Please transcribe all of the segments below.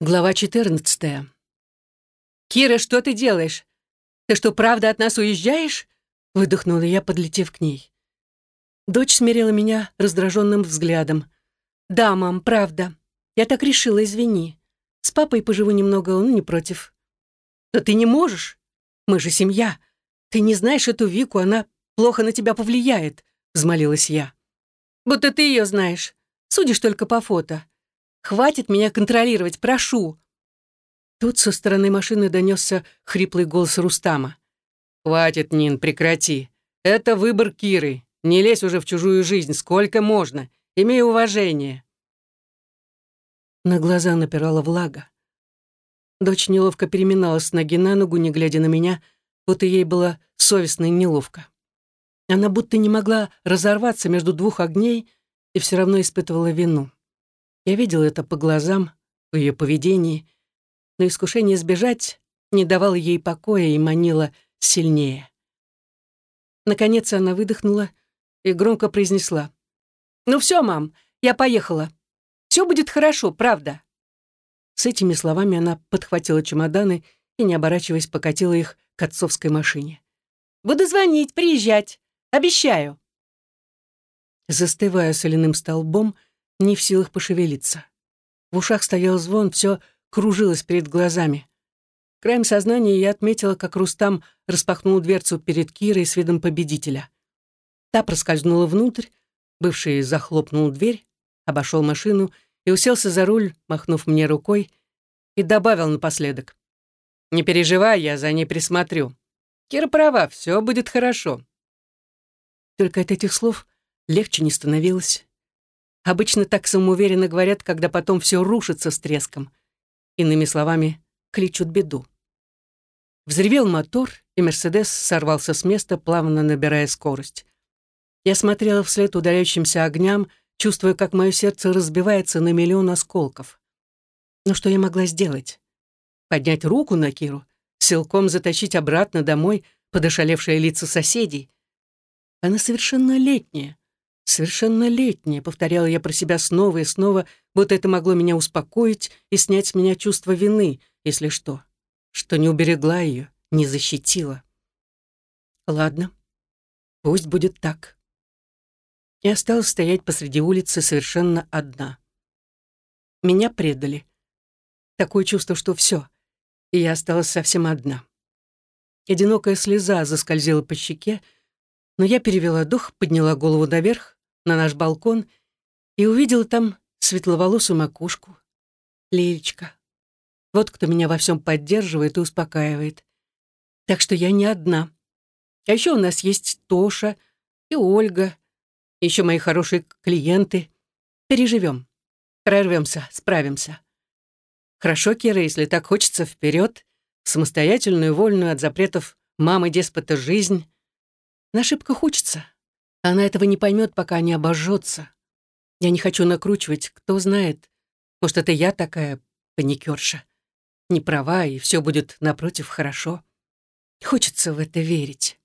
Глава 14. «Кира, что ты делаешь? Ты что, правда от нас уезжаешь?» Выдохнула я, подлетев к ней. Дочь смирила меня раздраженным взглядом. «Да, мам, правда. Я так решила, извини. С папой поживу немного, он не против». «Но ты не можешь. Мы же семья. Ты не знаешь эту Вику, она плохо на тебя повлияет», взмолилась я. «Будто ты ее знаешь. Судишь только по фото. Хватит меня контролировать, прошу!» Тут со стороны машины донесся хриплый голос Рустама. «Хватит, Нин, прекрати. Это выбор Киры. Не лезь уже в чужую жизнь, сколько можно. Имей уважение». На глаза напирала влага. Дочь неловко переминалась с ноги на ногу, не глядя на меня, будто ей было совестно и неловко. Она будто не могла разорваться между двух огней и все равно испытывала вину. Я видел это по глазам, в ее поведении, но искушение сбежать не давало ей покоя и манило сильнее. Наконец она выдохнула и громко произнесла. «Ну все, мам, я поехала. Все будет хорошо, правда». С этими словами она подхватила чемоданы и, не оборачиваясь, покатила их к отцовской машине. «Буду звонить, приезжать. Обещаю». Застывая соляным столбом, не в силах пошевелиться. В ушах стоял звон, все кружилось перед глазами. Краем сознания я отметила, как Рустам распахнул дверцу перед Кирой с видом победителя. Та проскользнула внутрь, бывший захлопнул дверь, обошел машину и уселся за руль, махнув мне рукой, и добавил напоследок. «Не переживай, я за ней присмотрю. Кира права, все будет хорошо». Только от этих слов легче не становилось. Обычно так самоуверенно говорят, когда потом все рушится с треском. Иными словами, кличут беду. Взревел мотор, и «Мерседес» сорвался с места, плавно набирая скорость. Я смотрела вслед удаляющимся огням, чувствуя, как мое сердце разбивается на миллион осколков. Но что я могла сделать? Поднять руку на Киру, силком затащить обратно домой под ошалевшие лица соседей? Она совершеннолетняя, «Совершеннолетняя», — повторяла я про себя снова и снова, будто это могло меня успокоить и снять с меня чувство вины, если что, что не уберегла ее, не защитила. Ладно, пусть будет так. И осталась стоять посреди улицы совершенно одна. Меня предали. Такое чувство, что все, и я осталась совсем одна. Одинокая слеза заскользила по щеке, но я перевела дух, подняла голову наверх на наш балкон и увидела там светловолосую макушку. Лилечка. Вот кто меня во всем поддерживает и успокаивает. Так что я не одна. А еще у нас есть Тоша и Ольга, еще мои хорошие клиенты. Переживем. Прорвемся, справимся. Хорошо, Кира, если так хочется, вперед, самостоятельную, вольную от запретов мамы-деспота жизнь. На ошибках учится. Она этого не поймет, пока не обожжется. Я не хочу накручивать, кто знает. Может, это я такая паникерша. Не права, и все будет, напротив, хорошо. Хочется в это верить.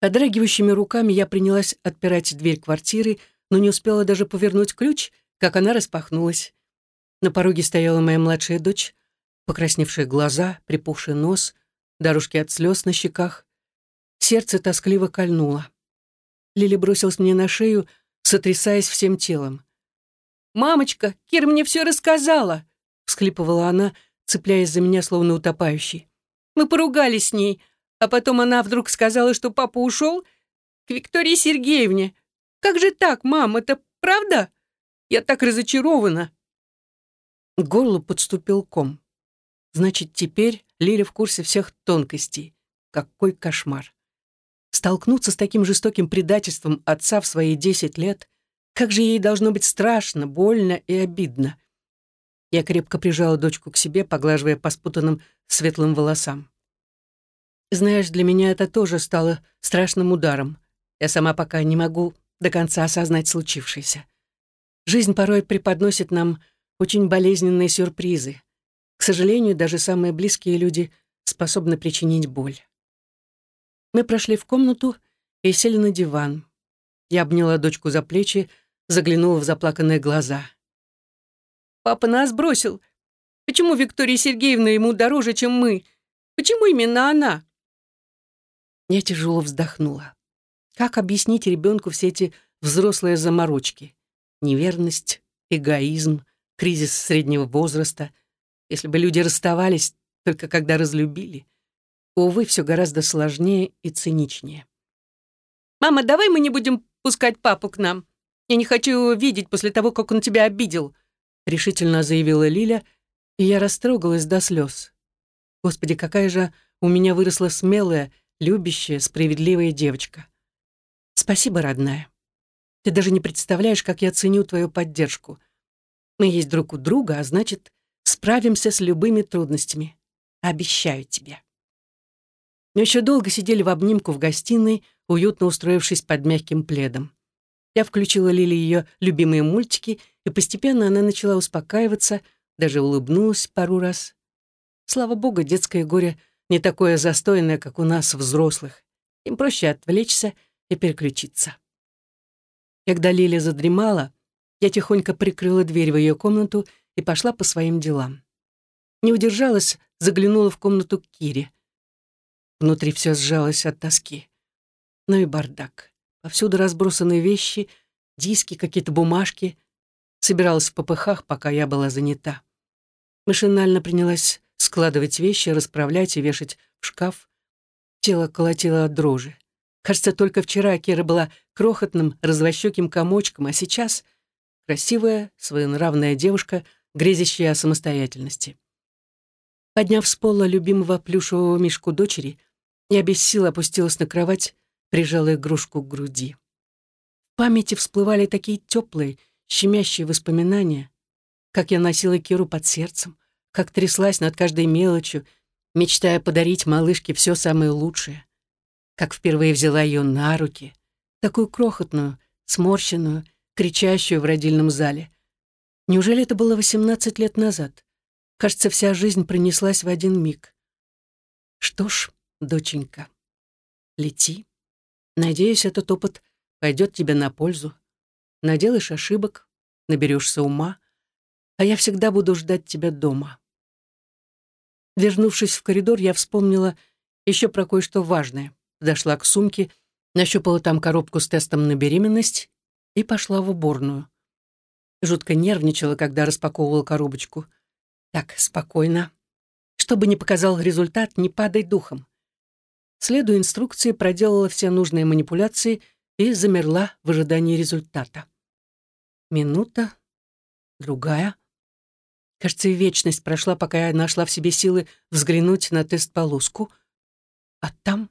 Подрагивающими руками я принялась отпирать дверь квартиры, но не успела даже повернуть ключ, как она распахнулась. На пороге стояла моя младшая дочь, покрасневшие глаза, припухший нос, дорожки от слез на щеках. Сердце тоскливо кольнуло. Лили бросилась мне на шею, сотрясаясь всем телом. «Мамочка, Кир мне все рассказала!» — всхлипывала она, цепляясь за меня, словно утопающий. «Мы поругались с ней, а потом она вдруг сказала, что папа ушел к Виктории Сергеевне. Как же так, мам, это правда? Я так разочарована!» К горлу подступил ком. Значит, теперь Лиля в курсе всех тонкостей. Какой кошмар! Столкнуться с таким жестоким предательством отца в свои десять лет, как же ей должно быть страшно, больно и обидно. Я крепко прижала дочку к себе, поглаживая по спутанным светлым волосам. Знаешь, для меня это тоже стало страшным ударом. Я сама пока не могу до конца осознать случившееся. Жизнь порой преподносит нам очень болезненные сюрпризы. К сожалению, даже самые близкие люди способны причинить боль. Мы прошли в комнату и сели на диван. Я обняла дочку за плечи, заглянула в заплаканные глаза. Папа нас бросил. Почему Виктория Сергеевна ему дороже, чем мы? Почему именно она?» Я тяжело вздохнула. Как объяснить ребенку все эти взрослые заморочки? Неверность, эгоизм, кризис среднего возраста. Если бы люди расставались только когда разлюбили. Увы, все гораздо сложнее и циничнее. «Мама, давай мы не будем пускать папу к нам. Я не хочу его видеть после того, как он тебя обидел», решительно заявила Лиля, и я растрогалась до слез. Господи, какая же у меня выросла смелая, любящая, справедливая девочка. Спасибо, родная. Ты даже не представляешь, как я ценю твою поддержку. Мы есть друг у друга, а значит, справимся с любыми трудностями. Обещаю тебе. Мы еще долго сидели в обнимку в гостиной, уютно устроившись под мягким пледом. Я включила Лили ее любимые мультики, и постепенно она начала успокаиваться, даже улыбнулась пару раз. Слава богу, детское горе не такое застойное, как у нас, взрослых. Им проще отвлечься и переключиться. Когда Лиля задремала, я тихонько прикрыла дверь в ее комнату и пошла по своим делам. Не удержалась, заглянула в комнату к Кире. Внутри все сжалось от тоски. Ну и бардак. Повсюду разбросаны вещи, диски, какие-то бумажки. Собиралась в попыхах, пока я была занята. Машинально принялась складывать вещи, расправлять и вешать в шкаф. Тело колотило от дрожи. Кажется, только вчера Кира была крохотным, развощеким комочком, а сейчас красивая, своенравная девушка, грезящая о самостоятельности. Подняв с пола любимого плюшевого мишку дочери, я без сил опустилась на кровать, прижала игрушку к груди. В памяти всплывали такие теплые, щемящие воспоминания, как я носила Киру под сердцем, как тряслась над каждой мелочью, мечтая подарить малышке все самое лучшее, как впервые взяла ее на руки, такую крохотную, сморщенную, кричащую в родильном зале. Неужели это было 18 лет назад? Кажется, вся жизнь пронеслась в один миг. Что ж, доченька, лети. Надеюсь, этот опыт пойдет тебе на пользу. Наделаешь ошибок, наберешься ума, а я всегда буду ждать тебя дома. Вернувшись в коридор, я вспомнила еще про кое-что важное. Подошла к сумке, нащупала там коробку с тестом на беременность и пошла в уборную. Жутко нервничала, когда распаковывала коробочку. Так, спокойно. Чтобы не показал результат, не падай духом. Следуя инструкции, проделала все нужные манипуляции и замерла в ожидании результата. Минута, другая. Кажется, вечность прошла, пока я нашла в себе силы взглянуть на тест-полоску. А там